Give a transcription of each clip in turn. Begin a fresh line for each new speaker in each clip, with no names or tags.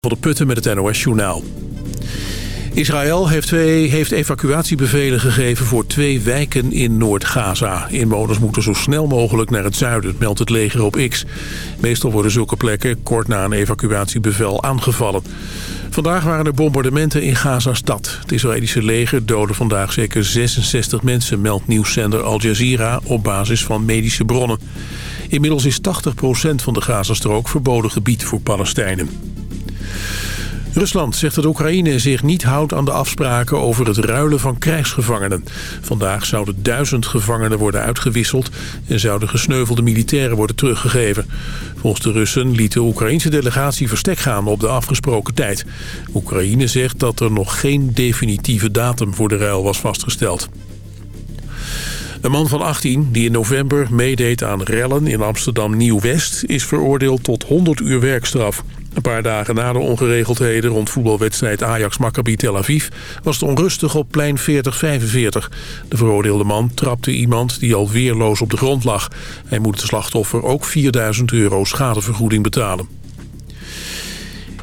Van de Putten met het NOS Journaal. Israël heeft, twee, heeft evacuatiebevelen gegeven voor twee wijken in Noord-Gaza. Inwoners moeten zo snel mogelijk naar het zuiden, meldt het leger op X. Meestal worden zulke plekken kort na een evacuatiebevel aangevallen. Vandaag waren er bombardementen in Gaza-stad. Het Israëlische leger doodde vandaag zeker 66 mensen, meldt nieuwszender Al Jazeera op basis van medische bronnen. Inmiddels is 80% van de Gazastrook verboden gebied voor Palestijnen. Rusland zegt dat Oekraïne zich niet houdt aan de afspraken over het ruilen van krijgsgevangenen. Vandaag zouden duizend gevangenen worden uitgewisseld en zouden gesneuvelde militairen worden teruggegeven. Volgens de Russen liet de Oekraïnse delegatie verstek gaan op de afgesproken tijd. Oekraïne zegt dat er nog geen definitieve datum voor de ruil was vastgesteld. Een man van 18 die in november meedeed aan rellen in Amsterdam Nieuw-West... is veroordeeld tot 100 uur werkstraf. Een paar dagen na de ongeregeldheden rond voetbalwedstrijd Ajax-Maccabi Tel Aviv... was het onrustig op plein 4045. De veroordeelde man trapte iemand die al weerloos op de grond lag. Hij moet de slachtoffer ook 4000 euro schadevergoeding betalen.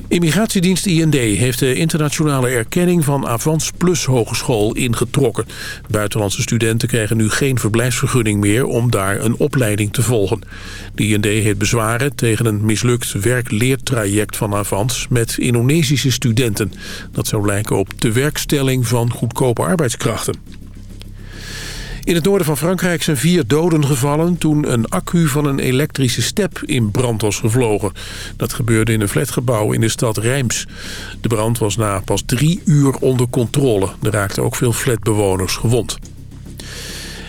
Immigratiedienst IND heeft de internationale erkenning van Avans Plus Hogeschool ingetrokken. Buitenlandse studenten krijgen nu geen verblijfsvergunning meer om daar een opleiding te volgen. De IND heeft bezwaren tegen een mislukt werk-leertraject van Avans met Indonesische studenten. Dat zou lijken op de werkstelling van goedkope arbeidskrachten. In het noorden van Frankrijk zijn vier doden gevallen... toen een accu van een elektrische step in brand was gevlogen. Dat gebeurde in een flatgebouw in de stad Reims. De brand was na pas drie uur onder controle. Er raakten ook veel flatbewoners gewond.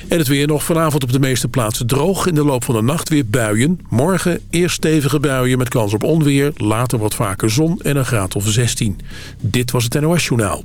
En het weer nog vanavond op de meeste plaatsen droog. In de loop van de nacht weer buien. Morgen eerst stevige buien met kans op onweer. Later wat vaker zon en een graad of 16. Dit was het NOS Journaal.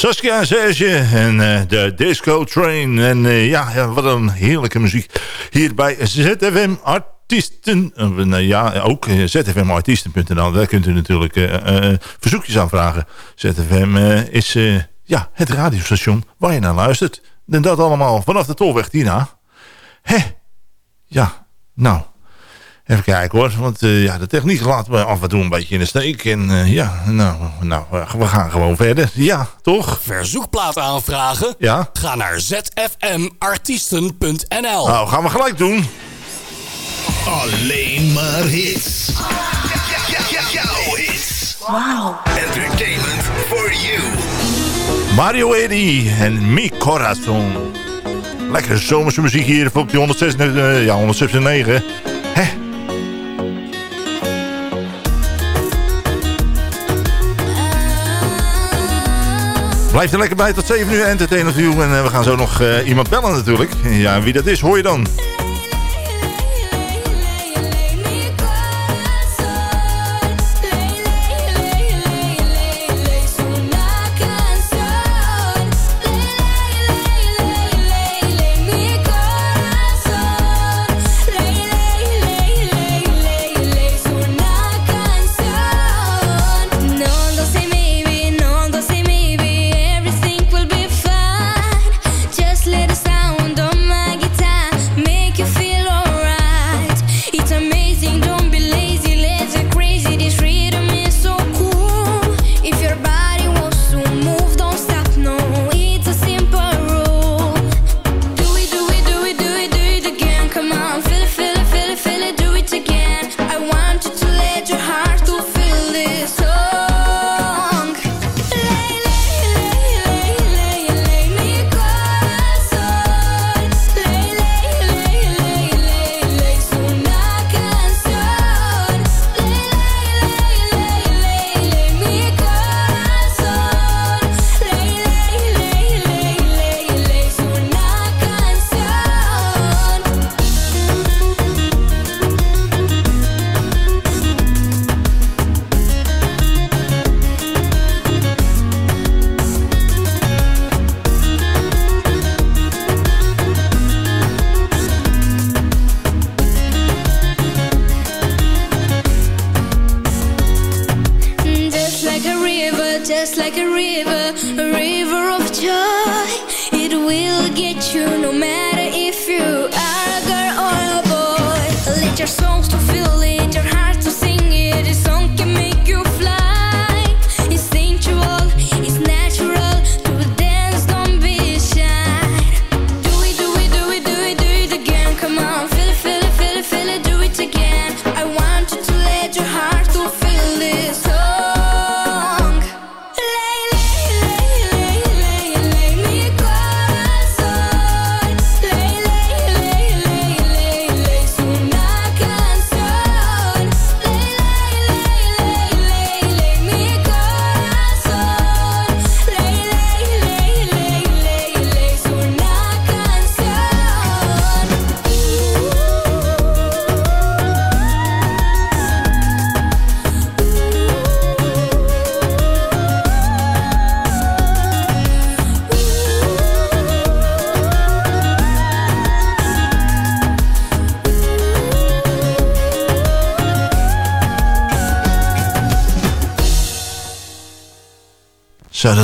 Saskia en Serge en eh, de Disco Train. En eh, ja, ja, wat een heerlijke muziek hier bij ZFM Artiesten. Eh, nou ja, ook zfmartiesten.nl. Daar kunt u natuurlijk verzoekjes aanvragen. ZFM is ja, het radiostation waar je naar luistert. En dat allemaal vanaf de tolweg hierna. Hé, ja, nou... Even kijken hoor, want eh, ja, de techniek laat me af en toe een beetje in de steek. En eh, ja, nou, nou eh, we gaan gewoon verder. Ja, toch?
Verzoekplaat aanvragen?
Ja.
Ga naar zfmartiesten.nl
Nou, gaan we gelijk doen.
Alleen maar hits. Jouw hits. Wow. Entertainment for you.
Mario Eddy en Mi Corazon. Lekkere zomerse muziek hier op die 106, ja, 169. Hè? Blijf er lekker bij tot 7 uur, entertainer view. En eh, we gaan zo nog eh, iemand bellen natuurlijk. Ja, wie dat is, hoor je dan.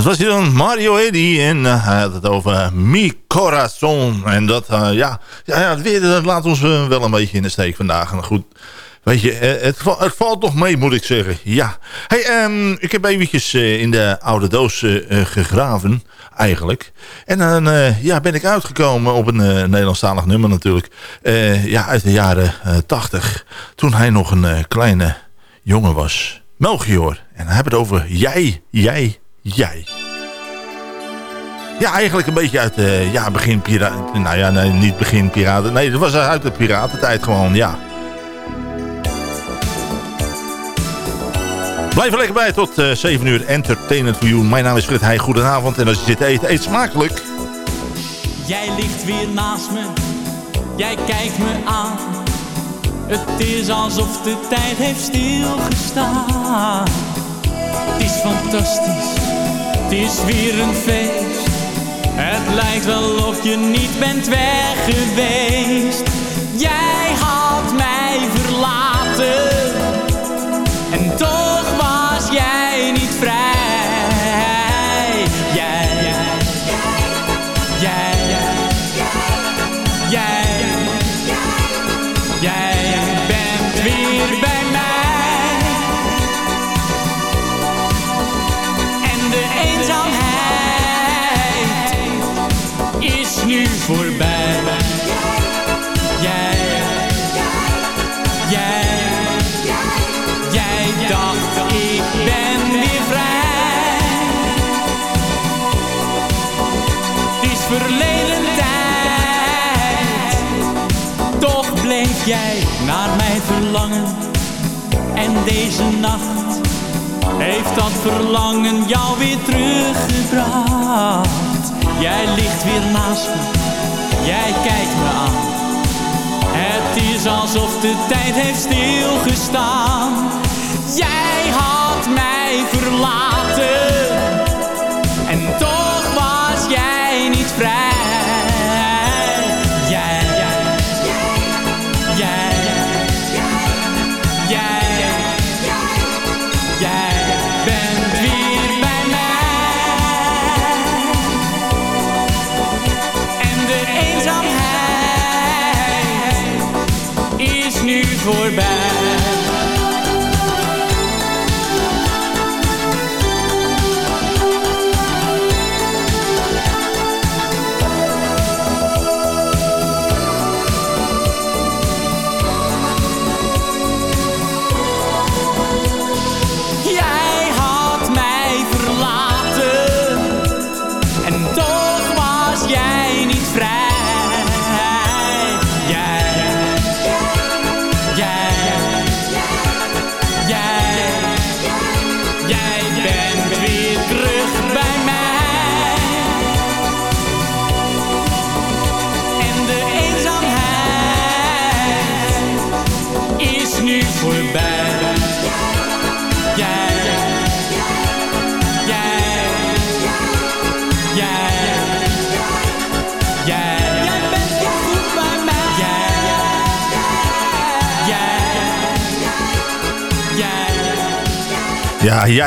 Was hij dan, Mario Eddy. En eh, hij had het over Mi Corazon. En dat, eh, ja, ja, ja, het weer dat laat ons eh, wel een beetje in de steek vandaag. En goed, weet je, eh, het, het valt nog mee, moet ik zeggen. Ja. Hey, ehm, ik heb eventjes eh, in de oude doos eh, eh, gegraven, eigenlijk. En dan eh, ja, ben ik uitgekomen op een eh, Nederlandstalig nummer natuurlijk. Eh, ja, uit de jaren eh, 80. Toen hij nog een eh, kleine jongen was. Melchior. En dan hebben het over jij, jij, jij. Ja, eigenlijk een beetje uit de ja, begin piraten. Nou ja, nee, niet begin piraten. Nee, dat was uit de piratentijd gewoon, ja. Blijf er lekker bij tot eh 7 uur. Entertainment for you. Mijn naam is Frit Heij. Goedenavond. En als je zit te eten, eet smakelijk.
Jij ligt weer naast me, jij kijkt me aan. Het is alsof de tijd heeft stilgestaan. Het is fantastisch, het is weer een feest. Het lijkt wel of je niet bent weg geweest. Nacht heeft dat verlangen jou weer teruggebracht. Jij ligt weer naast me, jij kijkt me aan. Het is alsof de tijd heeft stilgestaan. Jij had mij verlaten. En toch was jij niet vrij.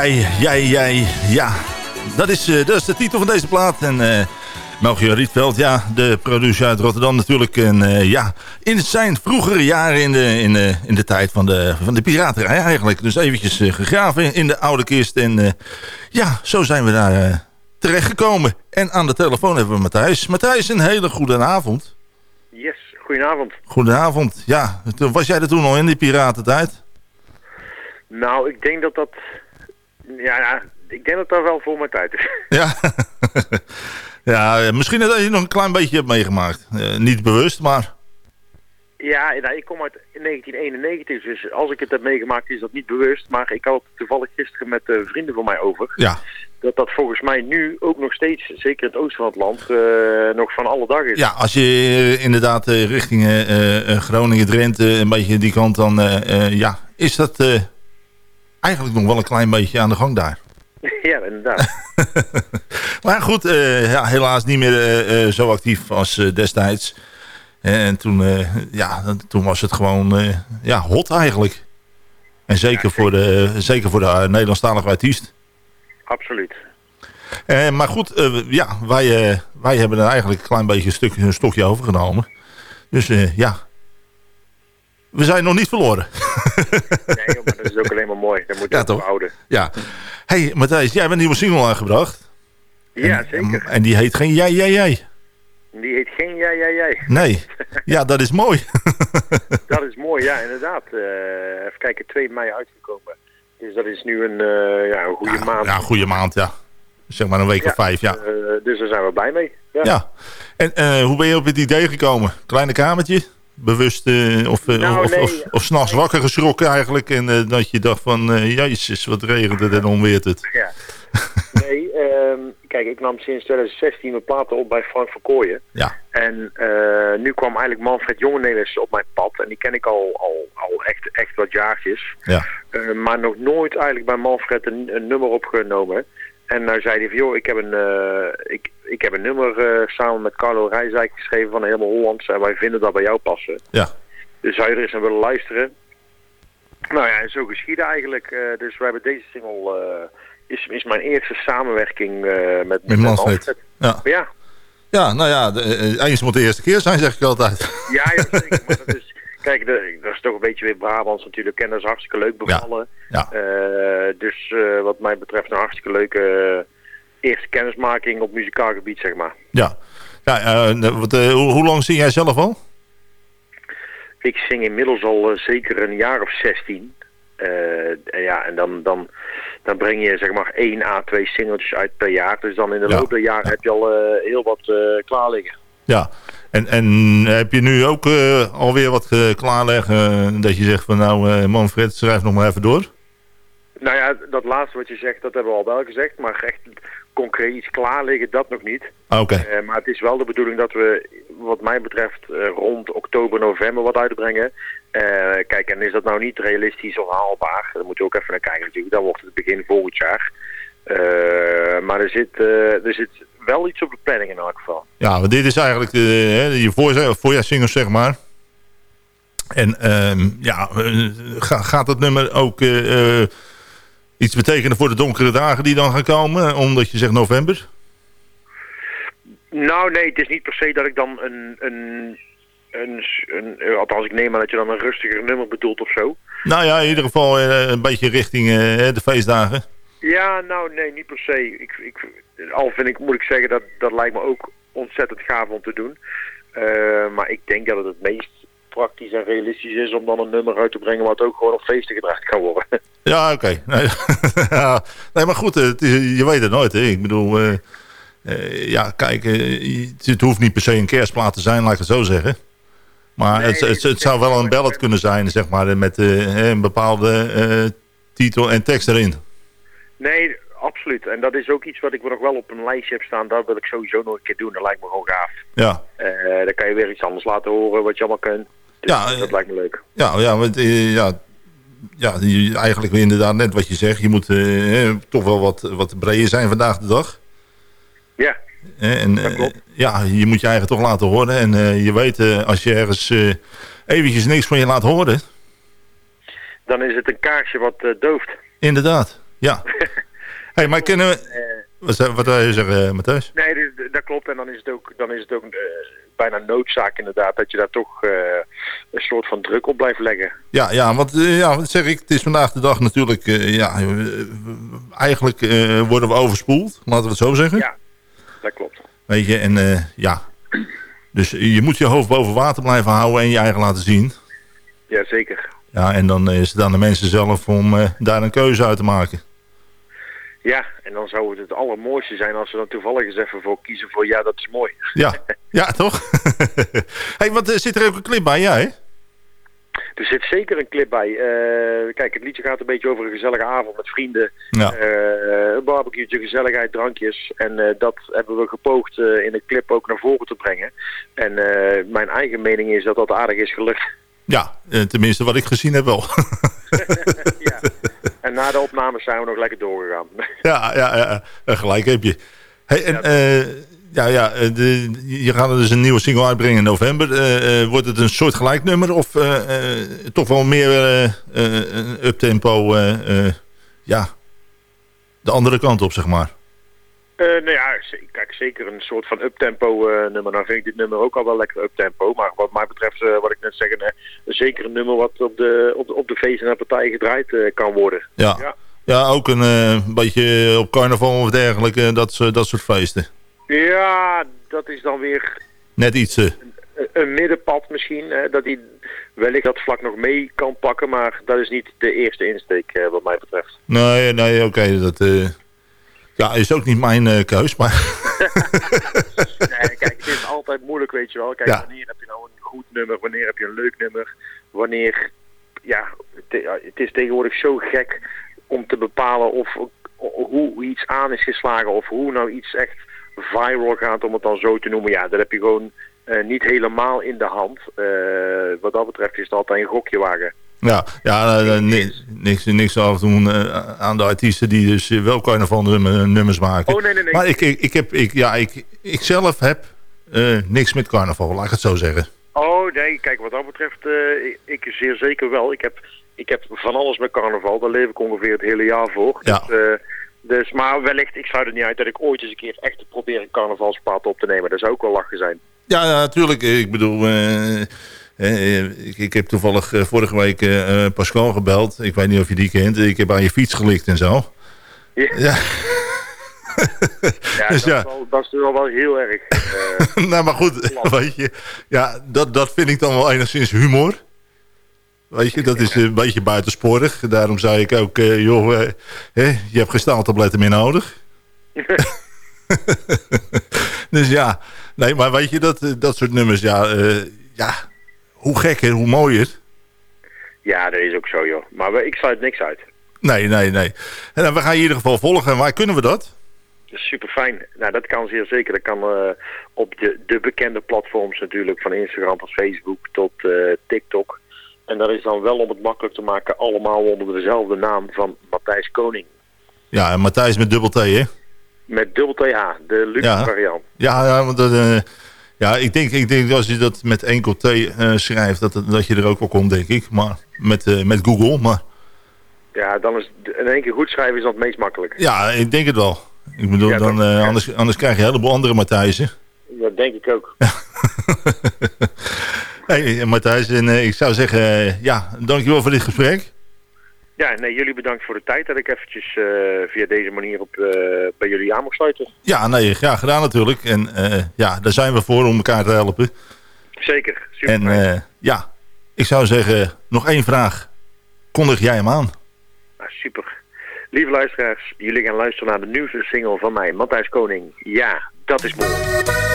Jij,
Ja, jij, jij, ja. Dat is, dat is de titel van deze plaat. En eh Melchior Rietveld, ja, de producer uit Rotterdam natuurlijk. En eh, ja, in zijn vroegere jaren in de, in de, in de tijd van de, van de piraterij eigenlijk. Dus eventjes gegraven in de oude kist. En ja, zo zijn we daar terechtgekomen. En aan de telefoon hebben we Matthijs. Matthijs, een hele goede avond.
Yes, goedenavond.
Goedenavond. Ja, was jij er toen al in die piratentijd?
Nou, ik denk dat dat... Ja, ik denk dat dat wel voor mijn tijd is.
Ja. ja, misschien dat je nog een klein beetje hebt meegemaakt. Eh, niet bewust, maar...
Ja, nou, ik kom uit 1991, dus als ik het heb meegemaakt is dat niet bewust. Maar ik had het toevallig gisteren met eh, vrienden van mij over.
Ja.
Dat dat volgens mij nu ook nog steeds, zeker in het oosten van het land, eh, nog van alle dag is.
Ja, als je inderdaad richting Groningen, Drenthe, een beetje die kant, dan ja, is dat eigenlijk nog wel een klein beetje aan de gang daar.
ja, inderdaad.
Maar goed, eh, ja, helaas niet meer eh, eh, zo actief als destijds. En toen, ja, toen was het gewoon ja, hot eigenlijk. En zeker, voor de, zeker voor de Nederlandstalige artiest.
Absoluut.
Maar goed, ja, wij, wij hebben er eigenlijk een klein beetje een, stuk, een stokje overgenomen. Dus ja, we zijn nog niet verloren.
Nee, maar dat is ook alleen maar mooi. Dat moet je
Ja,
ook
toch? ja. hey, Matthijs, jij hebt een nieuwe single aangebracht.
Ja,
En-
zeker.
En die heet geen Jij, Jij, Jij.
Die heet geen jij, jij, jij.
Nee. Ja, dat is mooi.
Dat is mooi, ja, inderdaad. Eh, even kijken, 2 mei uitgekomen. Dus dat is nu een, eh, ja, een goede maand.
Ja, goede maand, ja. Zeg maar een week of vijf, ja.
Eh, dus daar zijn we blij mee. Ja.
Ja. En hoe ben je op het idee gekomen? Kleine kamertje? Bewust eh, of, eh,
Nou,
of,
nee.
of, of, s'nachts wakker geschrokken eigenlijk en eh, dat je dacht van, eh jezus, wat regent het en onweert het.
Ja. Nee, ehm, kijk, ik nam sinds 2016 mijn platen op bij Frank Verkooyen.
Ja.
En nu kwam eigenlijk Manfred Jongenelis op mijn pad. En die ken ik al, al, al echt, echt wat jaartjes.
Ja.
Maar nog nooit eigenlijk bij Manfred een, een nummer opgenomen. En nou zei hij van, joh, ik heb een, eh, ik, ik heb een nummer eh, samen met Carlo Rijsdijk geschreven van helemaal Hollands. En wij vinden dat bij jou passen.
Ja.
Dus zou je er eens naar willen luisteren? Nou ja, zo geschieden eigenlijk. Eh, dus we hebben deze single... is, is mijn eerste samenwerking met, met,
Manfred. Ja.
Ja,
ja, nou ja, de, eens moet de eerste keer zijn, zeg ik altijd.
ja, ja zeker. maar dat is, kijk, de- dat is toch een beetje weer Brabants natuurlijk. En dat is hartstikke leuk bevallen.
Ja.
Eh, dus eh, wat mij betreft een hartstikke leuke eh, eerste kennismaking op muzikaal gebied, zeg maar.
Ja. ja wat, hoe, hoe lang zing jij zelf al?
Ik zing inmiddels al zeker een jaar of 16. Eh, en ja, en dan, dan, dan breng je zeg maar 1 à 2 singeltjes uit per jaar. Dus dan in de
Ja.
loop der jaren heb je al heel wat klaar liggen.
Ja. En, en heb je nu ook eh, alweer wat eh, klaarleggen eh, dat je zegt van nou Manfred, schrijf nog maar even door?
Nou ja, dat laatste wat je zegt, dat hebben we al wel gezegd. Maar echt concreet iets klaar liggen, dat nog niet.
Ah, Oké.
Maar het is wel de bedoeling dat we, wat mij betreft, rond oktober, november wat uitbrengen. Eh, kijk, en is dat nou niet realistisch of haalbaar? Daar moeten we ook even naar kijken natuurlijk. Dan wordt het begin volgend jaar. Maar er zit, er zit wel iets op de planning in elk geval.
Ja, want dit is eigenlijk de, je voor, voorjaarssingles, zeg maar. En ehm, ja, eh, ga- gaat dat nummer ook eh, eh, iets betekenen voor de donkere dagen die dan gaan komen? Omdat je zegt november?
Nou nee, het is niet per se dat ik dan een, een, een, een, althans ik neem aan dat je dan een rustiger nummer bedoelt of zo.
Nou ja, in ieder geval een beetje richting de feestdagen.
Ja, nou nee, niet per se. Ik, ik, al vind ik, moet ik zeggen, dat, dat lijkt me ook ontzettend gaaf om te doen. Eh, maar ik denk dat het het meest praktisch en realistisch is om dan een nummer uit te brengen wat ook gewoon op feesten gedraaid kan worden.
Ja, oké. Nee, maar goed, het is- je weet het nooit. Hè. Ik bedoel, eh, eh, ja, kijk, het hoeft niet per se een kerstplaat te zijn, laat ik het zo zeggen. Maar
Nee,
het, het, het zou wel een ballad kunnen zijn, zeg maar, met een bepaalde titel en tekst erin.
Nee, absoluut. En dat is ook iets wat ik nog wel op een lijstje heb staan. Dat wil ik sowieso nog een keer doen. Dat lijkt me gewoon gaaf.
Ja,
Eh, dan kan je weer iets anders laten horen wat je allemaal kunt. Dus
Ja,
dat
eh,
lijkt me leuk.
ja, ja, want, eh, ja, ja eigenlijk inderdaad net wat je zegt. Je moet eh, toch wel wat, wat breder zijn vandaag de dag.
Ja,
En,
Dat klopt.
ja, je moet je eigen toch laten horen. En je weet, als je ergens eh, eventjes niks van je laat horen...
dan is het een kaarsje wat dooft.
Inderdaad, ja. hey, maar kennen we...
Eh,
Wat, wil je zeggen, uh, Matthijs?
Nee, dus, dat klopt. En dan is het ook, dan is het ook eh, bijna noodzaak inderdaad dat je daar toch eh, een soort van druk op blijft leggen.
Ja, ja, want eh, ja, wat zeg ik, het is vandaag de dag natuurlijk... eh, ja, eh, eigenlijk eh, worden we overspoeld, laten we het zo zeggen.
Ja, dat klopt.
Weet je, en eh, ja... Dus je moet je hoofd boven water blijven houden en je eigen laten zien.
Ja, zeker.
Ja, en dan is het aan de mensen zelf om eh, daar een keuze uit te maken.
Ja, en dan zou het het allermooiste zijn als ze dan toevallig eens even voor kiezen voor ja, dat is mooi.
Ja, ja toch? hey, wat eh, zit er ook een clip bij jij?
Er zit zeker een clip bij. Eh, kijk, het liedje gaat een beetje over een gezellige avond met vrienden.
Ja.
Eh, een barbecue'tje, gezelligheid, drankjes. En dat hebben we gepoogd in de clip ook naar voren te brengen. En mijn eigen mening is dat dat aardig is gelukt.
Ja, tenminste wat ik gezien heb wel.
ja. En na de opnames zijn we nog lekker doorgegaan.
ja, ja, ja, eh, gelijk heb je. Hey, en, eh, ja, ja, eh, de, je gaat er dus een nieuwe single uitbrengen in november. Wordt het een soort gelijknummer of toch wel meer een uptempo, ja, de andere kant op, zeg maar?
Eh, nou ja, kijk, zeker een soort van uptempo eh nummer. Dan vind ik dit nummer ook al wel lekker uptempo. Maar wat mij betreft, eh, wat ik net zeg, een, zeker een nummer wat op de, op de, op de feesten en partijen gedraaid kan worden.
Ja.
Ja.
Ja, ook een beetje op carnaval of dergelijke, dat, soort- dat soort feesten.
Ja, dat is dan weer
Net iets...
een, een middenpad misschien. Dat hij wellicht dat vlak nog mee kan pakken. Maar dat is niet de eerste insteek wat mij betreft.
nee, nee, oké, dat... eh, ja, is ook niet mijn eh, keus, maar...
Nee, kijk, het is altijd moeilijk, weet je wel. Kijk,
Ja.
wanneer heb je nou een goed nummer? Wanneer heb je een leuk nummer? Wanneer, ja, het, het is tegenwoordig zo gek om te bepalen of hoe iets aan is geslagen of hoe nou iets echt viral gaat, om het dan zo te noemen. Ja, dat heb je gewoon eh, niet helemaal in de hand. Eh, wat dat betreft is het altijd een gokje wagen.
Ja, ja eh, eh, ni- niks, niks afdoen eh, aan de artiesten die dus wel carnaval nummer- nummers maken.
Oh, nee, nee, nee.
Maar ik, ik, ik, heb, ik, ja, ik, ik zelf heb niks met carnaval, laat ik het zo zeggen.
Oh nee, kijk wat dat betreft, ik, ik zeer zeker wel. Ik heb, ik heb van alles met carnaval, daar leef ik ongeveer het hele jaar voor.
Ja.
Dus, dus, maar wellicht, ik sluit het niet uit dat ik ooit eens een keer echt probeer een carnavalsplaat op te nemen. Dat zou ook wel lachen zijn.
Ja, ja, natuurlijk. Ik bedoel, ik, ik heb toevallig eh, vorige week eh, eh, Pascal gebeld. Ik weet niet of je die kent. Ik heb aan je fiets gelikt en zo.
Ja,
Ja,
ja,
Dus
dat,
ja.
Is wel, dat is wel, wel heel erg. eh,
nou maar goed, weet je. Ja, dat, dat vind ik dan wel enigszins humor. Weet je, dat is een beetje buitensporig. Daarom zei ik ook, eh, joh, eh, hè, je hebt geen staaltabletten meer nodig. dus ja, nee, maar weet je, dat, eh, dat soort nummers, ja, eh, ja, hoe gekker, hoe mooier.
ja, dat is ook zo joh. Maar we- ik sluit niks uit.
Nee, nee, nee. En dan, we gaan je in ieder geval volgen. Waar kunnen we dat?
Super fijn. Nou, dat kan zeer zeker. Dat kan eh, op de, de bekende platforms natuurlijk, van Instagram tot Facebook tot eh, TikTok. En dat is dan wel om het makkelijk te maken, allemaal onder dezelfde naam van Matthijs Koning.
Ja, en Matthijs met dubbel T, hè?
Met dubbel TH, de luxe
Ja.
variant.
Ja, ja, want dat, eh, ja ik, denk, ik denk als je dat met enkel T eh, schrijft, dat, dat je er ook wel komt, denk ik. Maar met, eh, met Google, maar
Ja, dan is in één keer goed schrijven is dat het meest makkelijk.
ja, ik denk het wel. Ik bedoel,
Ja,
dan, eh,
Ja.
anders, anders krijg je een heleboel andere Matthijsen.
Dat denk ik ook.
hey, Matthijs, en eh, ik zou zeggen, ja, dankjewel voor dit gesprek.
Ja, nee, jullie bedankt voor de tijd dat ik eventjes eh, via deze manier op, eh, bij jullie aan mag sluiten.
Ja, nee, graag gedaan natuurlijk. En eh, ja, daar zijn we voor om elkaar te helpen.
Zeker, super
En ja, ik zou zeggen, nog één vraag. Kondig jij hem aan?
Nou, super. Lieve luisteraars, jullie gaan luisteren naar de nieuwste single van mij, Matthijs Koning. Ja, dat is mooi.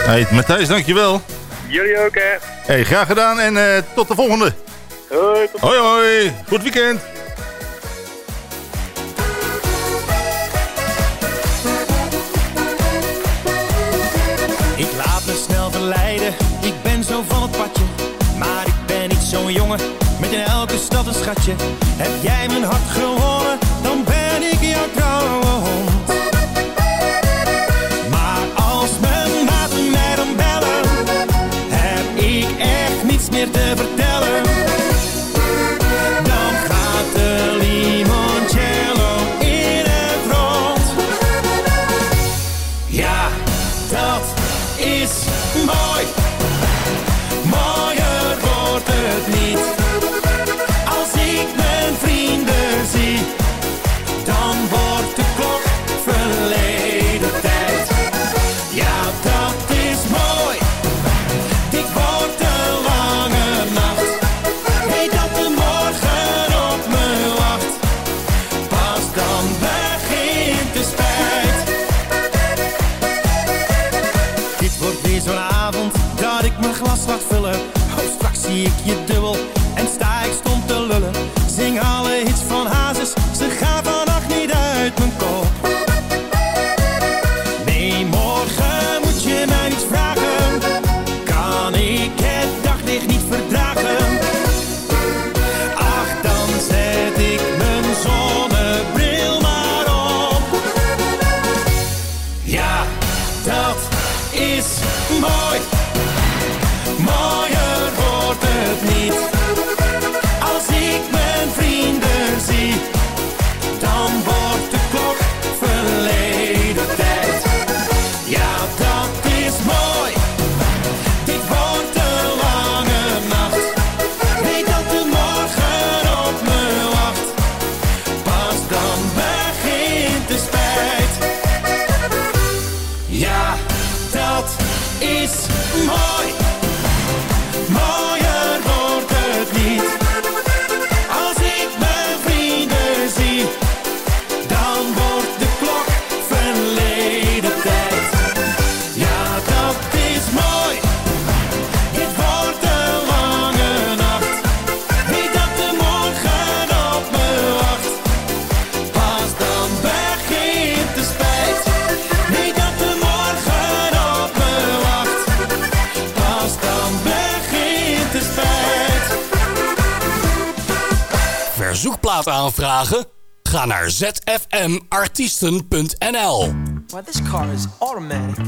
Hey, Matthijs, dankjewel.
Jullie ook, hè?
Hey, graag gedaan en tot de volgende.
Hoi, tot
Hoi hoi, goed weekend.
Ik ben zo van het padje. Maar ik ben niet zo'n jongen, met in elke stad een schatje. Heb jij mijn hart gewonnen, dan ben ik jouw trouwe hond. Maar als mijn maten mij dan bellen, heb ik echt niets meer te vertellen.
Aanvragen? Ga naar zfmartiesten.nl
Well, this car is automatic,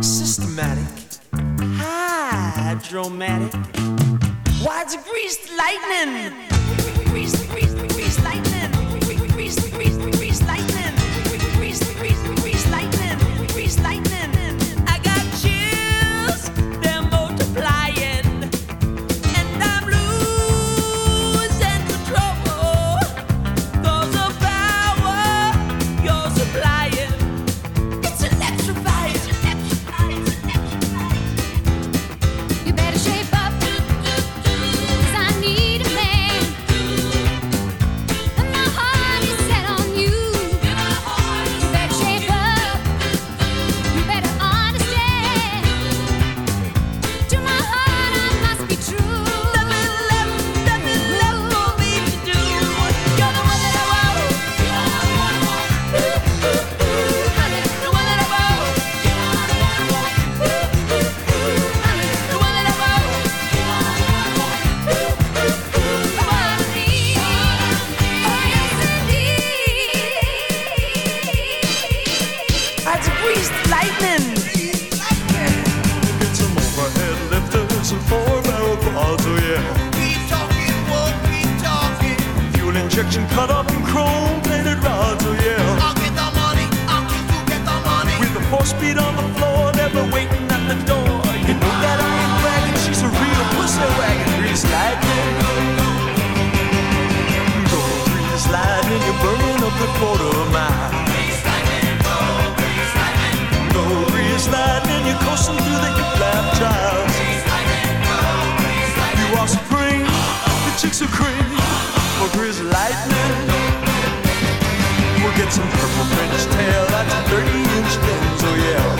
systematic, hydromatic. Why, it's a greased lightning. Greased, greased, greased lightning. Greased, greased, greased
quads, oh yeah.
Keep talking, won't keep talking.
Fuel injection cut up in chrome plated rods, oh yeah.
I'll get the money, I'll keep you get the money.
With the four speed on the floor, never waiting at the door. You know that I ain't bragging, she's a real pussy wagon. Grease lightning. Go grease lightning, you're burning up the quarter mile. Go grease lightning, you're coasting through the hip lap the chicks are cream for grease lightning. We'll get some purple French tail, that's 30 inch lens, oh yeah.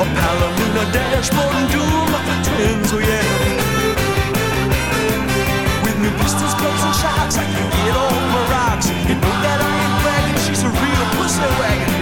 A Palomino dashboard and dual muffin twins, oh yeah. With new pistols, clubs, and shocks, I can get on my rocks. You know that I ain't bragging, she's a real pussy wagon,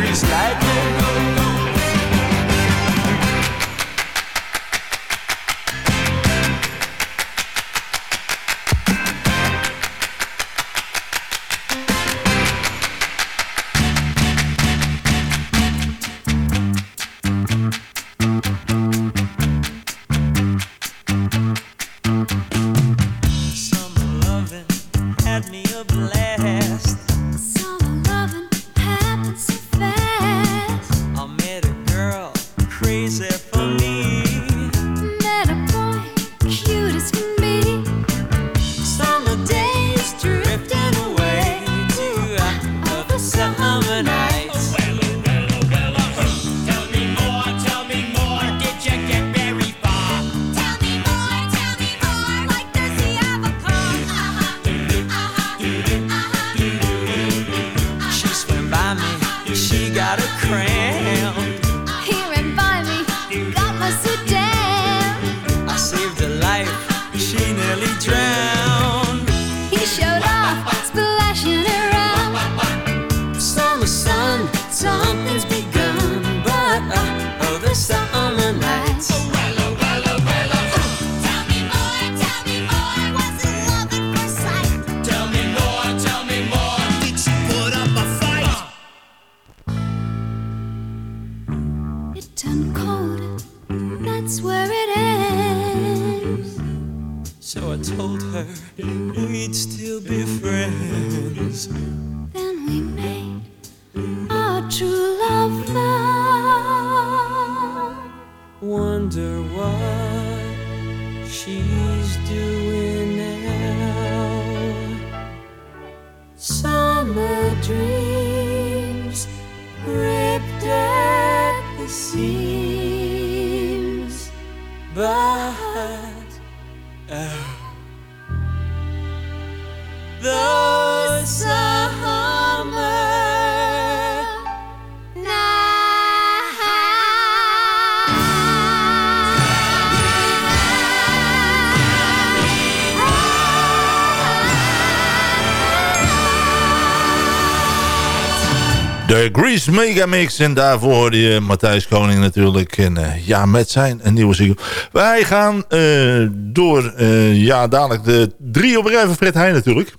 Grease
Megamix. En daarvoor hoorde je Matthijs Koning natuurlijk. En uh, ja, met zijn een nieuwe single. Wij gaan uh, door. Ja, dadelijk de drie op rij van Fred Heijn natuurlijk.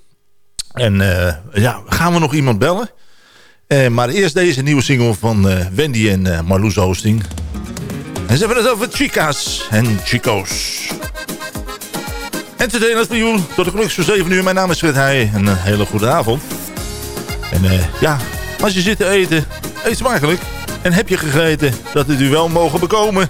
En ja, gaan we nog iemand bellen? maar eerst deze nieuwe single van Wendy en Marloes Oosting. En ze hebben het over Chica's en Chico's. Entertainment voor you. Tot de klok voor 7 uur. Mijn naam is Fred Heij. En een hele goede avond. En ja, als je zit te eten, eet smakelijk. En heb je gegeten, dat het u wel mogen bekomen.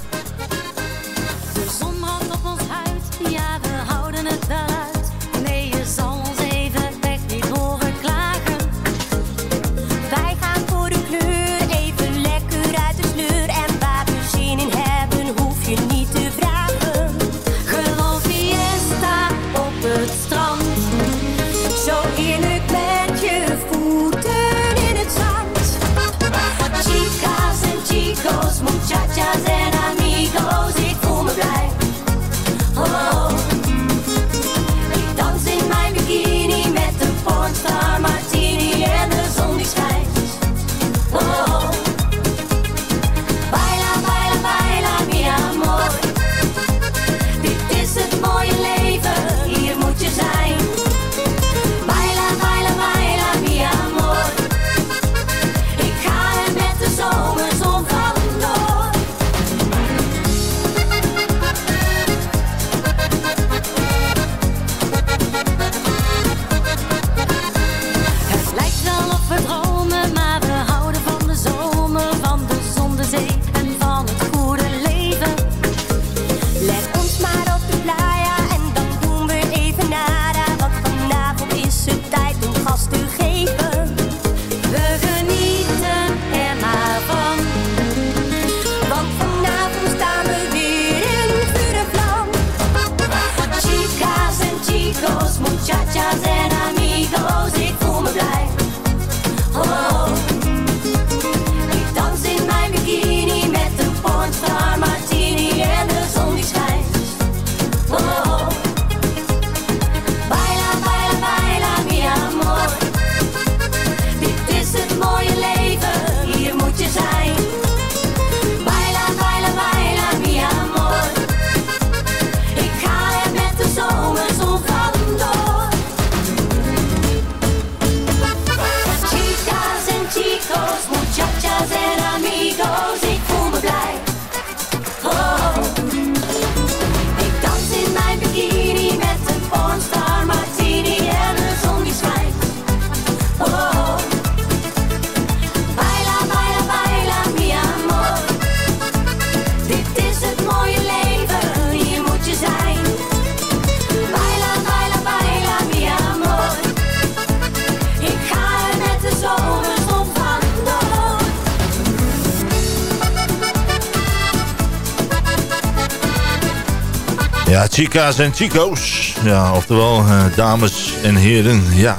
Chica's en chico's. Ja, oftewel uh, dames en heren. Ja,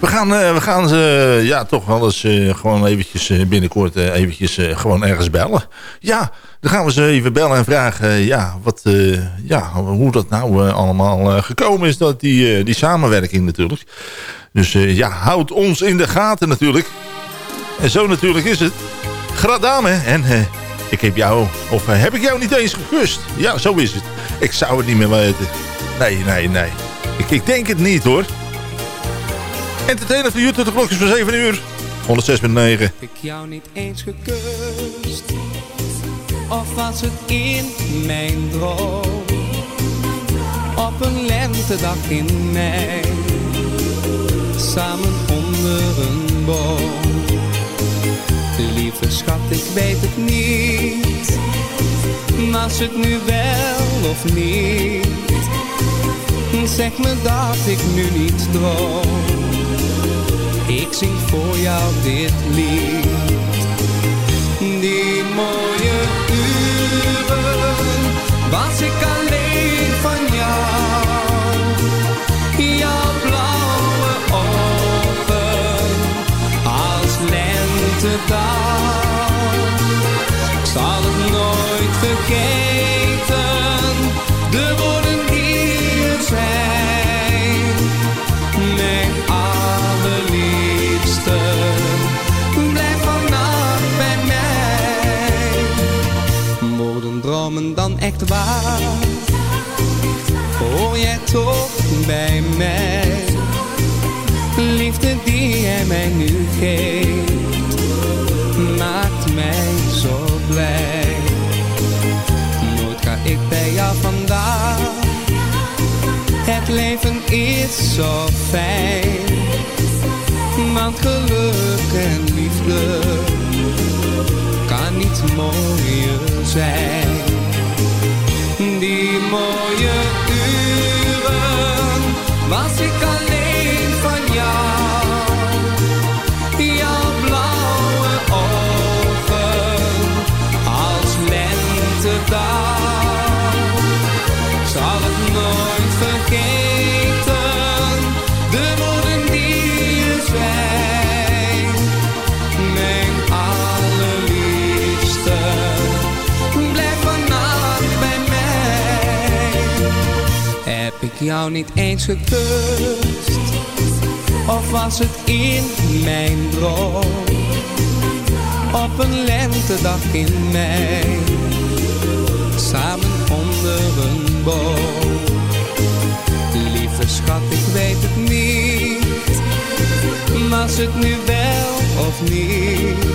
we gaan, uh, we gaan ze ja, toch wel eens gewoon eventjes binnenkort eventjes gewoon ergens bellen. Ja, dan gaan we ze even bellen en vragen ja, wat, ja, hoe dat nou allemaal gekomen is. Dat die, die samenwerking natuurlijk. Dus ja, houd ons in de gaten natuurlijk. En zo natuurlijk is het. Gradame en ik heb jou, of heb ik jou niet eens gekust? Ja, zo is het. Ik zou het niet meer weten. Nee, nee, nee. Ik, denk het niet hoor. Entertainer van YouTube, de klokjes van 7 uur. 106.9. Heb
ik jou niet eens gekust? Of was het in mijn droom? Op een lentedag in mei. Samen onder een boom. Lieve schat, ik weet het niet was het nu wel of niet? Zeg me dat ik nu niet droom. Ik zing voor jou dit lied. Die mooie uren was ik alleen van jou. Jouw blauwe ogen als lentedag zal het echt waar. Hoor jij toch bij mij? Liefde die hij mij nu geeft, maakt mij zo blij. Nooit ga ik bij jou vandaan. Het leven is zo fijn. Want geluk en liefde kan niet mooier zijn. Die mooie uren. Was ik jou niet eens gekust? Of was het in mijn droom? Op een lentedag in mei, samen onder een boom. Lieve schat, ik weet het niet, was het nu wel of niet?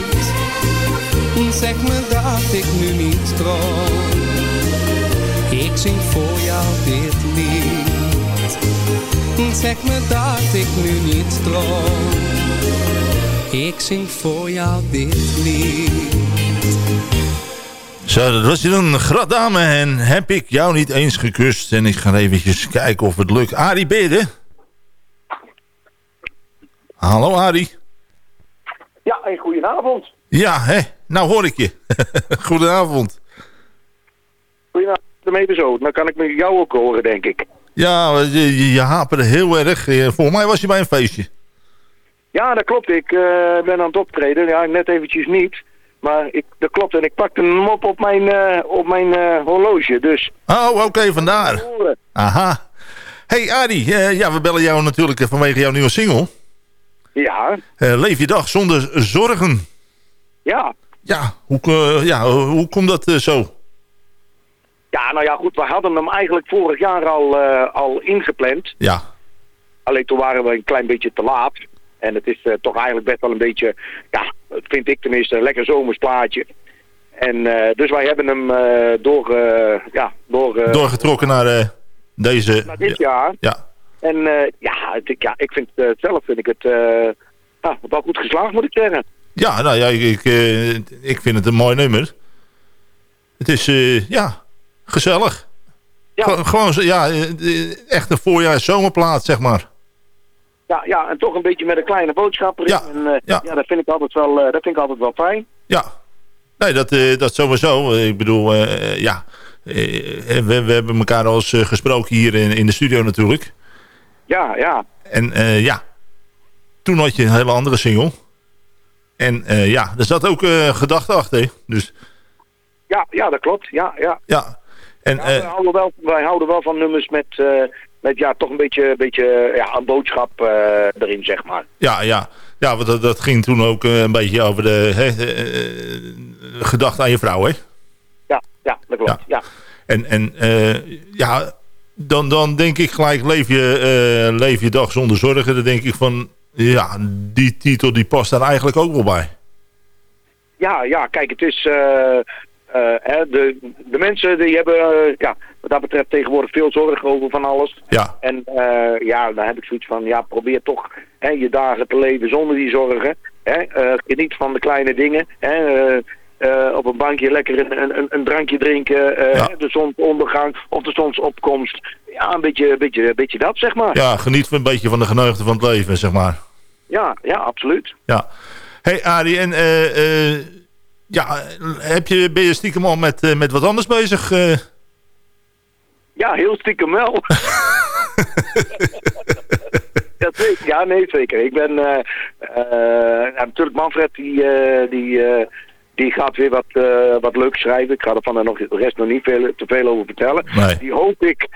Zeg me dat ik nu niet droom, ik zing voor jou dit lied. Zeg me dat ik nu niet droom, ik zing voor jou dit lied.
Zo, dat was je dan, Gradame. En heb ik jou niet eens gekust? En ik ga eventjes kijken of het lukt. Arie, ben er? Hallo, Arie.
Ja, en goedenavond.
Ja, hè? Nou hoor ik je. Goedenavond.
Goedenavond, de zo. Dan kan ik me jou ook horen, denk ik.
Ja, je, je, haperde heel erg. Volgens mij was je bij een feestje.
Ja, dat klopt. Ik eh, ben aan het optreden. Ja, net eventjes niet. Maar ik, dat klopt. En ik pakte hem op op mijn, eh, op mijn eh, horloge. Dus
Oh, oké, vandaar. Aha. Hey eh, ja, we bellen jou natuurlijk vanwege jouw nieuwe single.
ja,
Leef je dag zonder zorgen.
ja.
Ja, hoe, ja, hoe komt dat zo?
Ja, nou ja, goed. We hadden hem eigenlijk vorig jaar al, eh, al ingepland.
Ja.
Alleen toen waren we een klein beetje te laat. En het is eh, toch eigenlijk best wel een beetje, ja, vind ik tenminste, een lekker zomers plaatje. En eh, dus wij hebben hem door, ja, door,
Doorgetrokken naar deze...
naar dit jaar.
Ja.
En ja, het, ja, ik vind het zelf vind ik het ja, wel goed geslaagd, moet ik zeggen.
Ja, nou ja, ik, ik, ik vind het een mooi nummer. Het is, ja, gezellig. Gewoon, gewoon ja, eh, eh, echt een voorjaars-zomerplaat, zeg maar.
Ja, ja, en toch een beetje met een kleine boodschap erin.
Ja,
En, eh,
ja.
ja. dat vind ik altijd wel, dat vind ik altijd wel fijn.
Ja. Nee, dat, dat sowieso. Ik bedoel, ja, we, we hebben elkaar al eens gesproken hier in, in de studio natuurlijk.
Ja, ja.
En eh, ja, toen had je een hele andere single. En eh, ja, er zat ook eh gedachte achter. Dus
Ja, ja, dat klopt. Ja, ja.
ja. En,
Ja, wij,
eh,
houden wel, wij houden wel van nummers met, eh, met ja, toch een beetje, beetje ja, een boodschap eh, erin, zeg maar.
ja, ja. Ja, want dat, dat ging toen ook een beetje over de hè, gedachte aan je vrouw, hè?
Ja, ja, dat klopt. Ja.
En, en ja, dan, dan denk ik gelijk, leef je, leef je dag zonder zorgen. Dan denk ik van, ja, die titel die past daar eigenlijk ook wel bij.
Ja, ja, kijk, het is... hè, de, de mensen die hebben, eh, ja, wat dat betreft tegenwoordig veel zorgen over van alles.
Ja.
En eh, ja, dan heb ik zoiets van, ja, probeer toch hè, je dagen te leven zonder die zorgen. Hè, eh, geniet van de kleine dingen. Hè, eh, eh, op een bankje lekker een, een, een drankje drinken. eh, De zonsondergang of de zonsopkomst. Ja, een beetje, een beetje, een beetje dat, zeg maar.
Ja, geniet een beetje van de geneugde van het leven, zeg maar.
Ja, ja, absoluut.
Ja. hey, Arie, en eh, eh, ja, heb je, ben je stiekem al met, eh, met wat anders bezig? eh?
Ja, heel stiekem wel. ja, zeker. ja, nee, zeker. Ik ben eh, ja, natuurlijk Manfred, die, die, die gaat weer wat, wat leuks schrijven. Ik ga er van de nog, rest nog niet veel, te veel over vertellen.
Nee.
Die hoop ik,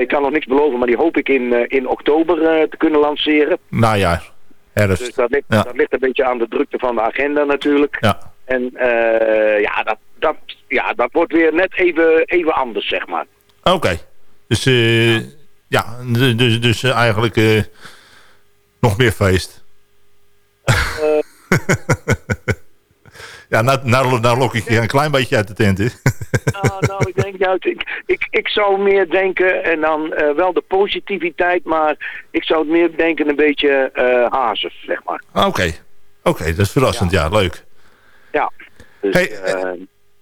ik kan nog niks beloven, maar die hoop ik in, in oktober te kunnen lanceren.
Najaar, herfst.
Dus dat ligt,
Ja.
dat ligt een beetje aan de drukte van de agenda natuurlijk.
Ja.
En eh, ja, dat, dat, ja, dat wordt weer net even, even anders, zeg maar.
Oké. Dus, eh, ja, d- dus, dus eh, eigenlijk nog meer feest. ja, nou, nou, nou lok ik je een klein beetje uit de tent, hè?
Nou, nou, ik denk, nou, ik, ik, ik zou meer denken, en dan wel de positiviteit, maar ik zou het meer denken een beetje hazes, zeg maar.
Oké. Oké, dat is verrassend. Ja, leuk.
Ja. Dus,
Hey,
eh,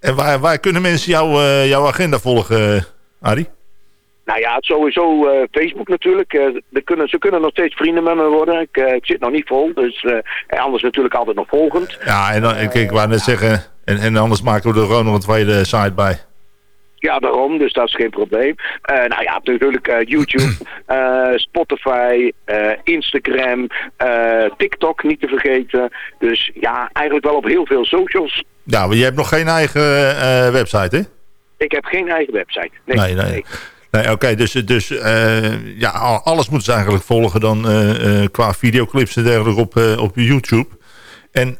En waar, waar kunnen mensen jou, eh, jouw agenda volgen, eh, Arie?
nou ja, sowieso Facebook natuurlijk. Kunnen, ze kunnen nog steeds vrienden met me worden. Ik, ik zit nog niet vol, dus anders natuurlijk altijd nog volgend.
Ja, en dan, ik, ik wou net zeggen... En, en anders maken we er gewoon nog een tweede site bij.
Ja, daarom, dus dat is geen probleem. Eh, nou ja, natuurlijk eh, YouTube, eh, Spotify, Instagram, TikTok niet te vergeten. Dus ja, eigenlijk wel op heel veel socials.
Ja, maar je hebt nog geen eigen website, hè?
Ik heb geen eigen website. Nee,
Nee, nee. Nee, oké, dus, dus ja, al- alles moeten ze eigenlijk volgen dan qua videoclips en dergelijke op, op YouTube. En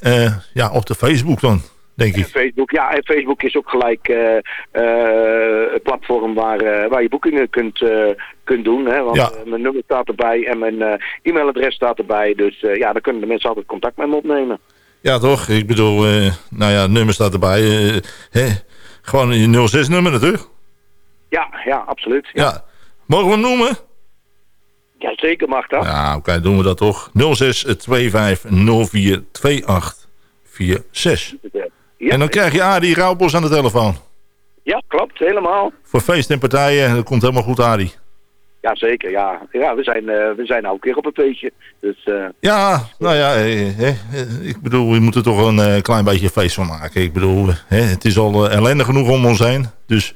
ja, op de Facebook dan, denk ik.
Facebook, ja, en Facebook is ook gelijk eh, eh, een platform waar, eh, waar je boekingen kunt, eh, kunt doen. Hè, want
Ja.
eh, mijn nummer staat erbij en mijn eh, e-mailadres staat erbij. Dus eh, ja, dan kunnen de mensen altijd contact met me opnemen.
Ja, toch? Ik bedoel, eh, nou ja, nummer staat erbij. eh, hè? Gewoon je 06-nummer natuurlijk.
Ja, ja, absoluut.
Ja. Mogen we hem noemen?
Ja, zeker mag dat.
Ja, oké, doen we dat toch. 06 25 04 28 46. En dan krijg je Adi Rauwbos aan de telefoon.
Ja, klopt, helemaal.
Voor feest en partijen, dat komt helemaal goed, Adi.
Ja, zeker, ja. Ja, we zijn, eh, we zijn nou een keer op een feestje. Dus eh,
Ja, nou ja, eh, eh, ik bedoel, we moeten toch een klein beetje feest van maken. Ik bedoel, eh, het is al ellende genoeg om ons heen. Dus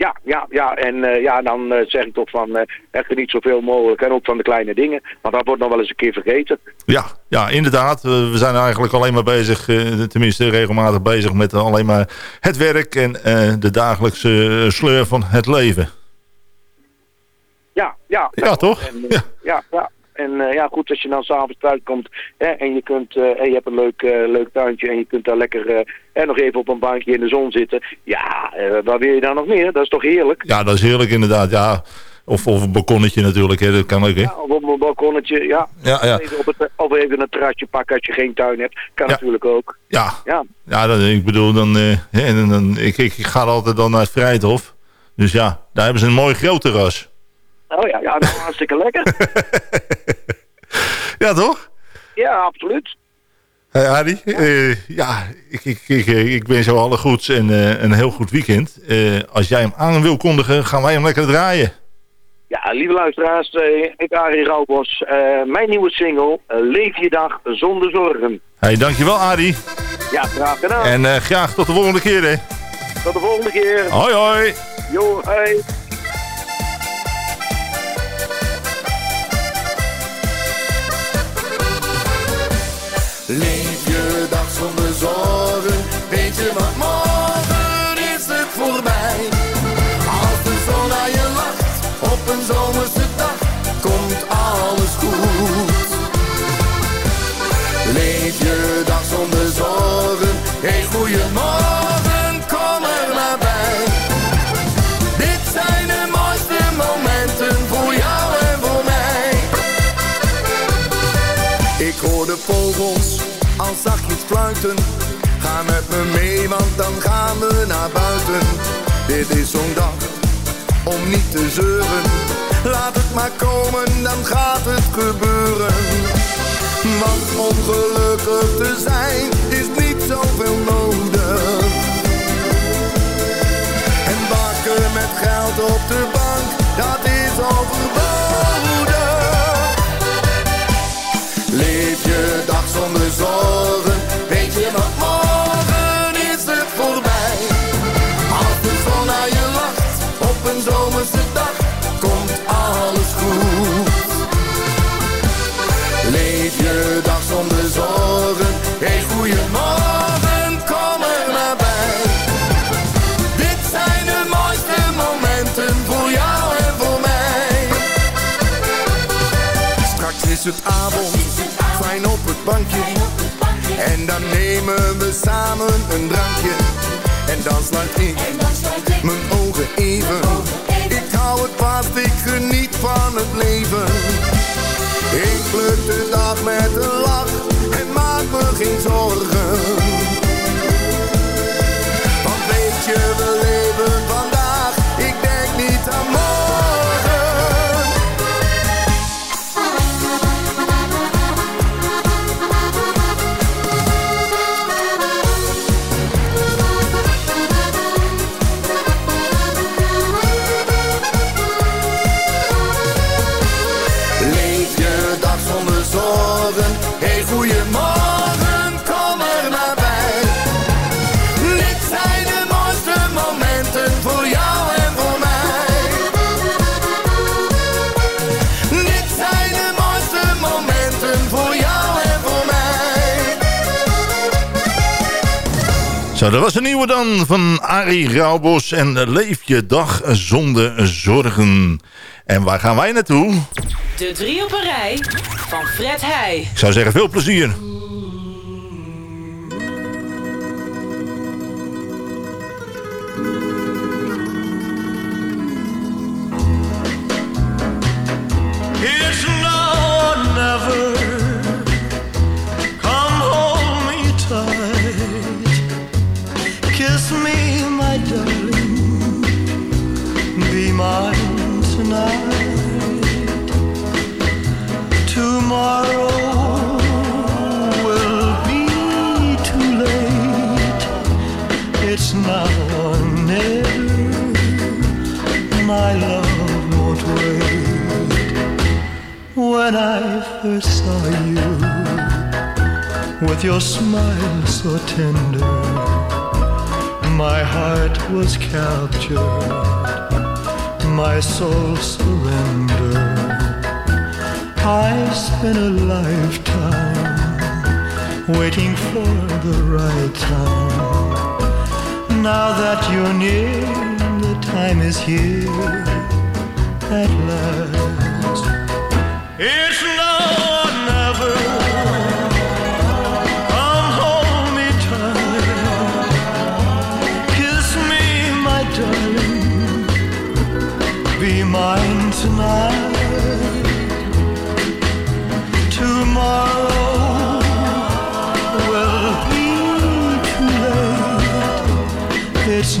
ja, ja, ja. En eh, ja, dan eh, zeg ik toch van, eh echt geniet zoveel mogelijk. En ook van de kleine dingen. Want dat wordt nog wel eens een keer vergeten.
ja, ja inderdaad, we zijn eigenlijk alleen maar bezig, tenminste regelmatig bezig met alleen maar het werk en de dagelijkse sleur van het leven.
Ja, ja.
Ja, toch?
En, eh, ja. ja, En eh, ja, goed, als je dan s'avonds thuis komt hè, en je, kunt, eh, en je hebt een leuk, eh, leuk tuintje en je kunt daar lekker hè, nog even op een bankje in de zon zitten. Ja, waar wil je dan nog meer? Dat is toch heerlijk?
Ja, dat is heerlijk inderdaad, ja. Of, of een balkonnetje natuurlijk, hè. dat kan ook, hè.
Ja, of op een balkonnetje, ja.
Ja, ja.
Even op het, of even een terrasje pakken als je geen tuin hebt. Kan natuurlijk ook.
Ja,
Ja,
ja dat, ik bedoel, dan, hè, en dan, ik, ik, ik ga altijd dan naar het Vrijthof. Dus ja, daar hebben ze een mooi groot terras.
Oh ja, ja nou, hartstikke lekker.
Ja, toch?
Ja, absoluut.
Hey Adi, eh, ja, ik, ik, ik, eh, ik wens jou alle goeds en eh, een heel goed weekend. Als jij hem aan wil kondigen, gaan wij hem lekker draaien.
Ja, lieve luisteraars, ik Arie Rauwbos. Eh, mijn nieuwe single, Leef je dag zonder zorgen.
Hey, dankjewel Adi.
Ja, graag gedaan.
En graag tot de volgende keer, hè.
Tot de volgende keer.
Hoi, hoi.
Jo, hoi.
Leef je dag zonder zorgen, weet je wat morgen is het voorbij. Als de zon aan je lacht, op een zomerse dag, komt alles goed. Leef je dag zonder zorgen, hey goeiemorgen, vogels al zachtjes fluiten. Ga met me mee, want dan gaan we naar buiten. Dit is zo'n dag om niet te zeuren. Laat het maar komen, dan gaat het gebeuren. Want om gelukkig te zijn is niet zoveel nodig. En bakken met geld op de bank, dat is overbodig. Weet je wat morgen is het voorbij. Als de zon naar je lacht, op een zomerse dag, komt alles goed. Leef je dag zonder zorgen, hey goeiemorgen, kom er maar bij. Dit zijn de mooiste momenten voor jou en voor mij. Straks is het avond, bankje. En dan nemen we samen een drankje. En dan sluit ik mijn ogen even. Ik hou het vast, ik geniet van het leven. Ik pluk de dag met een lach en maak me geen zorgen. Want weet je, we
Zo, dat was een nieuwe dan van Arie Rauwbos en Leef je dag zonder zorgen. En waar gaan wij naartoe?
De drie op een rij van Fred Heij.
Ik zou zeggen veel plezier.
With your smile so tender, my heart was captured, my soul surrendered. I spent a lifetime waiting for the right time. Now that you're near, the time is here at last. It's now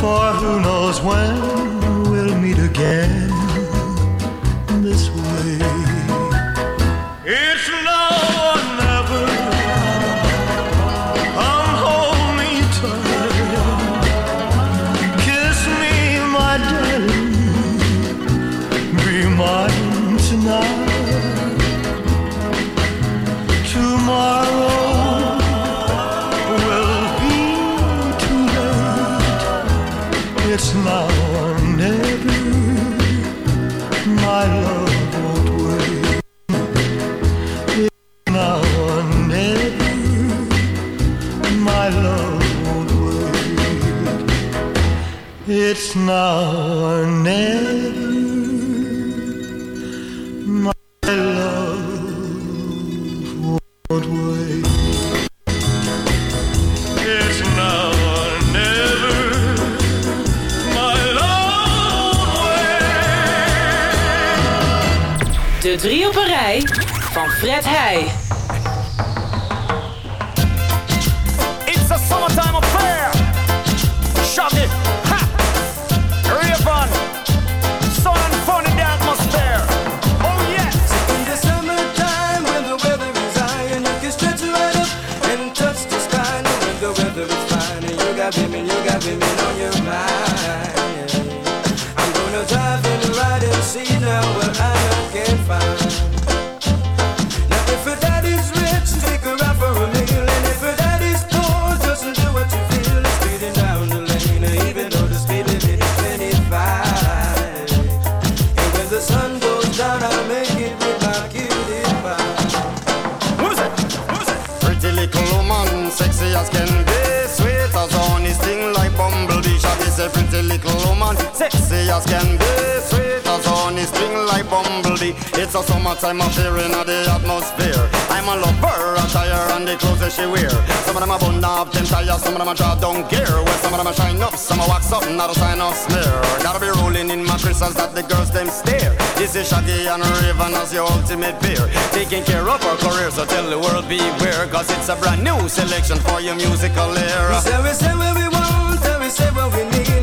for who knows when we'll meet again now or never. My love won't wait. It's now or never. My love
De drie op een rij van Fred Heij.
Got women, you got women on your mind. I'm gonna drive in the and see now what I can find. Now
as can be, sweet as honey, sting like bumblebee. It's a summertime affair in the atmosphere. I'm a lover, attire and the clothes that she wear. Some of them are bun up, them tires, some of them are draw down gear. Well, some of them are shine up, some are wax up, not a sign of smear. Gotta be rolling in my crystals that the girls them stare. This is Shaggy and Raven as your ultimate pair. Taking care of our career, so tell the world beware. Cause it's a brand new selection for your musical era.
We say, we say what we want, and we say what we need,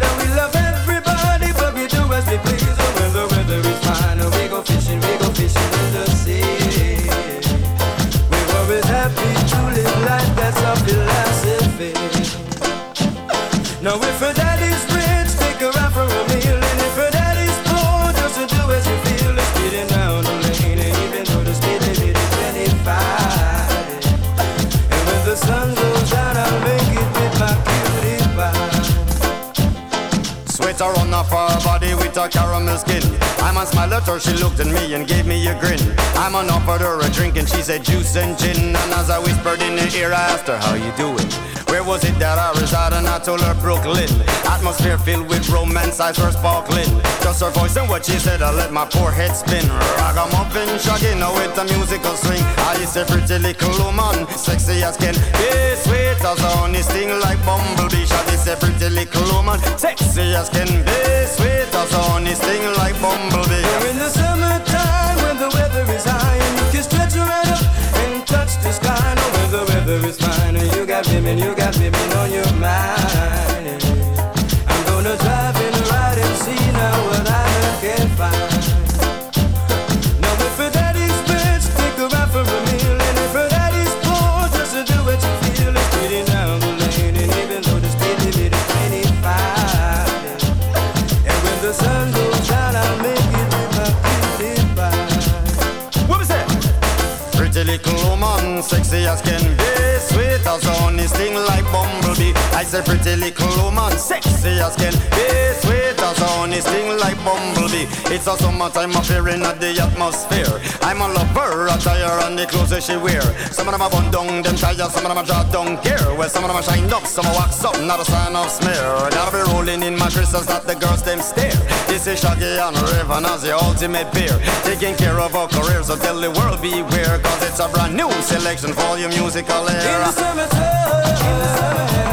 I'm smile at her, she looked at me and gave me a grin. I'm offered her a drink and she said juice and gin. And as I whispered in her ear, I asked her how you doing. Where was it that I reside? And I told her Brooklyn. Atmosphere filled with romance, eyes were sparkling. Just her voice and what she said, I let my poor head spin. Ragamuffin, shaggy, now with a musical swing. I is a pretty little woman, sexy as can be, sweet as honey, sting like bumblebee. Shaggy is a pretty little woman, sexy as can be, sweet as honey, sting like bumblebee.
And you got women, you got women on your mind. I'm gonna drive and ride and see now what I can find. Now if her daddy's rich, take her out for a meal, and if her daddy's poor, just to do what you feel, it's pretty down the lane, and even though the speed limit is 25. And when the sun goes down, I'll make it with my cutie pie.
What was that? Pretty little woman, sexy as can I say pretty little woman, sexy as can be, sweet as honey, sting like bumblebee. It's a summertime affair in the atmosphere. I'm a lover, attire and the clothes that she wear. Some of them are bun down, them tires, some of them are draw down gear. Well, some of them are shine up, some are wax up, not a sign of smear. Gotta be rolling in my crystals that the girls them stare. This is Shaggy and Raven as the ultimate pair. Taking care of our careers, so tell the world beware. Cause it's a brand new selection for your musical era.
In the summertime, in the summertime,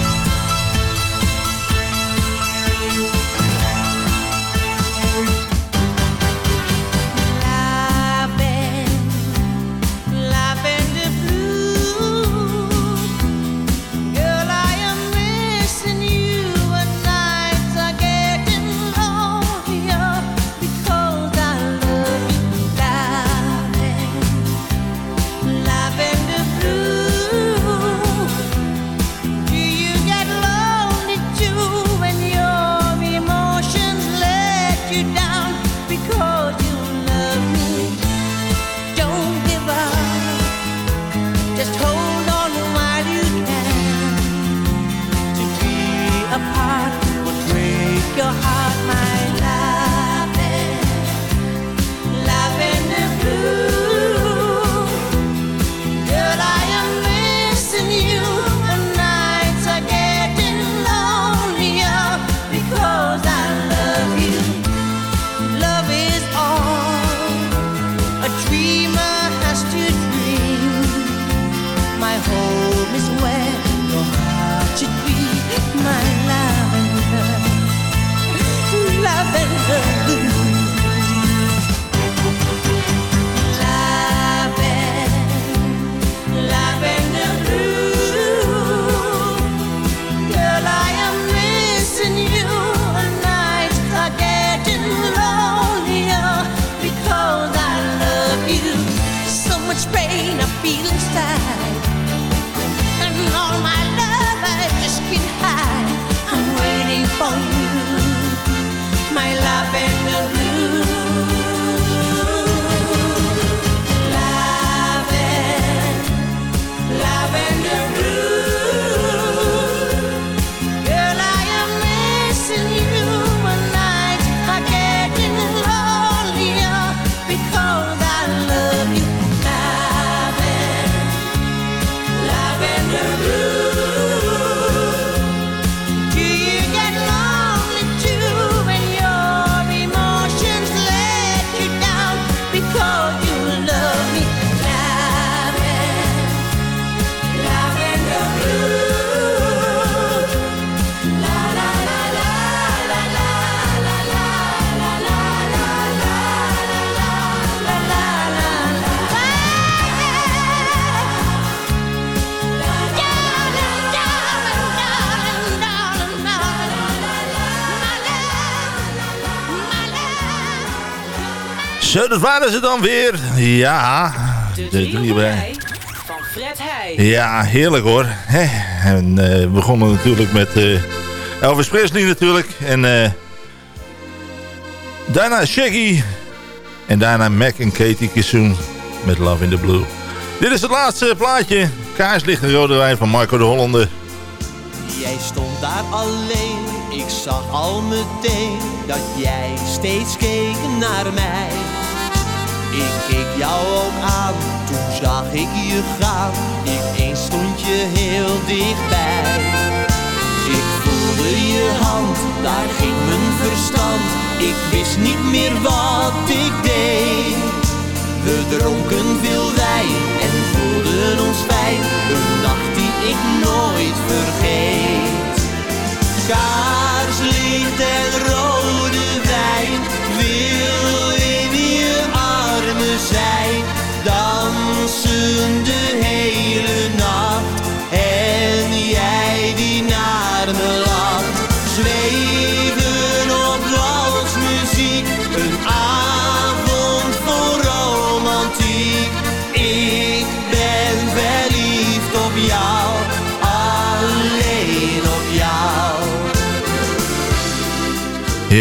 Zo, dat waren ze dan weer. Ja, de drie bij.
Van Fred Heij.
Ja, heerlijk hoor. En eh, we begonnen natuurlijk met eh, Elvis Presley natuurlijk. En eh, daarna Shaggy. En daarna Mac en Katie Kissoon met Love in the Blue. Dit is het laatste plaatje. Kaarslicht en rode wijn van Marco de Hollander.
Jij stond daar alleen, ik zag al meteen dat jij steeds keek naar mij. Ik keek jou ook aan, toen zag ik je gaan. Ineens stond je heel dichtbij. Ik voelde je hand, daar ging mijn verstand. Ik wist niet meer wat ik deed. We dronken veel wijn en voelden ons fijn. Een nacht die ik nooit vergeet. Kaarslicht en rode wijn wil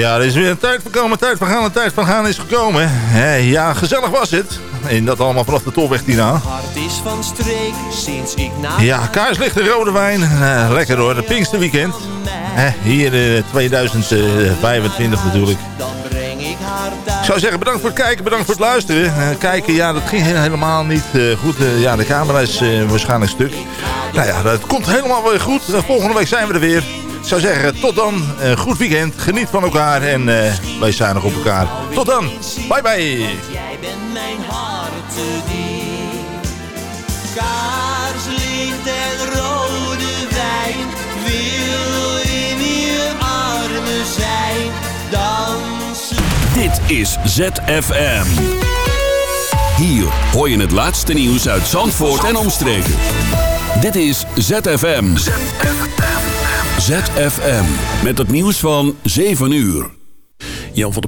Ja, er is weer een tijd van komen, tijd van gaan, een tijd van gaan is gekomen. Ja, gezellig was het. En dat allemaal vanaf de tolweg Tina.
Hart is van streek sinds ik na
Ja, en rode wijn. Eh, lekker hoor, het Pinksterweekend. Hè, hier in 2025 natuurlijk. Ik zou zeggen, bedankt voor het kijken, bedankt voor het luisteren. Eh, kijken, ja, dat ging he- helemaal niet eh, goed. Eh, ja, de camera is eh, waarschijnlijk stuk. Nou ja, dat komt helemaal weer goed. Eh, volgende week zijn we er weer. Ik zou zeggen, tot dan. Een goed weekend. Geniet van elkaar en eh, wij zijn nog op elkaar. Tot dan. Bye bye.
Jij bent mijn hart te. Kaarslicht en rode wijn wil in je armen zijn. Dansen.
Dit is ZFM. Hier hoor je het laatste nieuws uit Zandvoort en omstreken. Dit is ZFM. ZFM. Met het nieuws van 7 uur.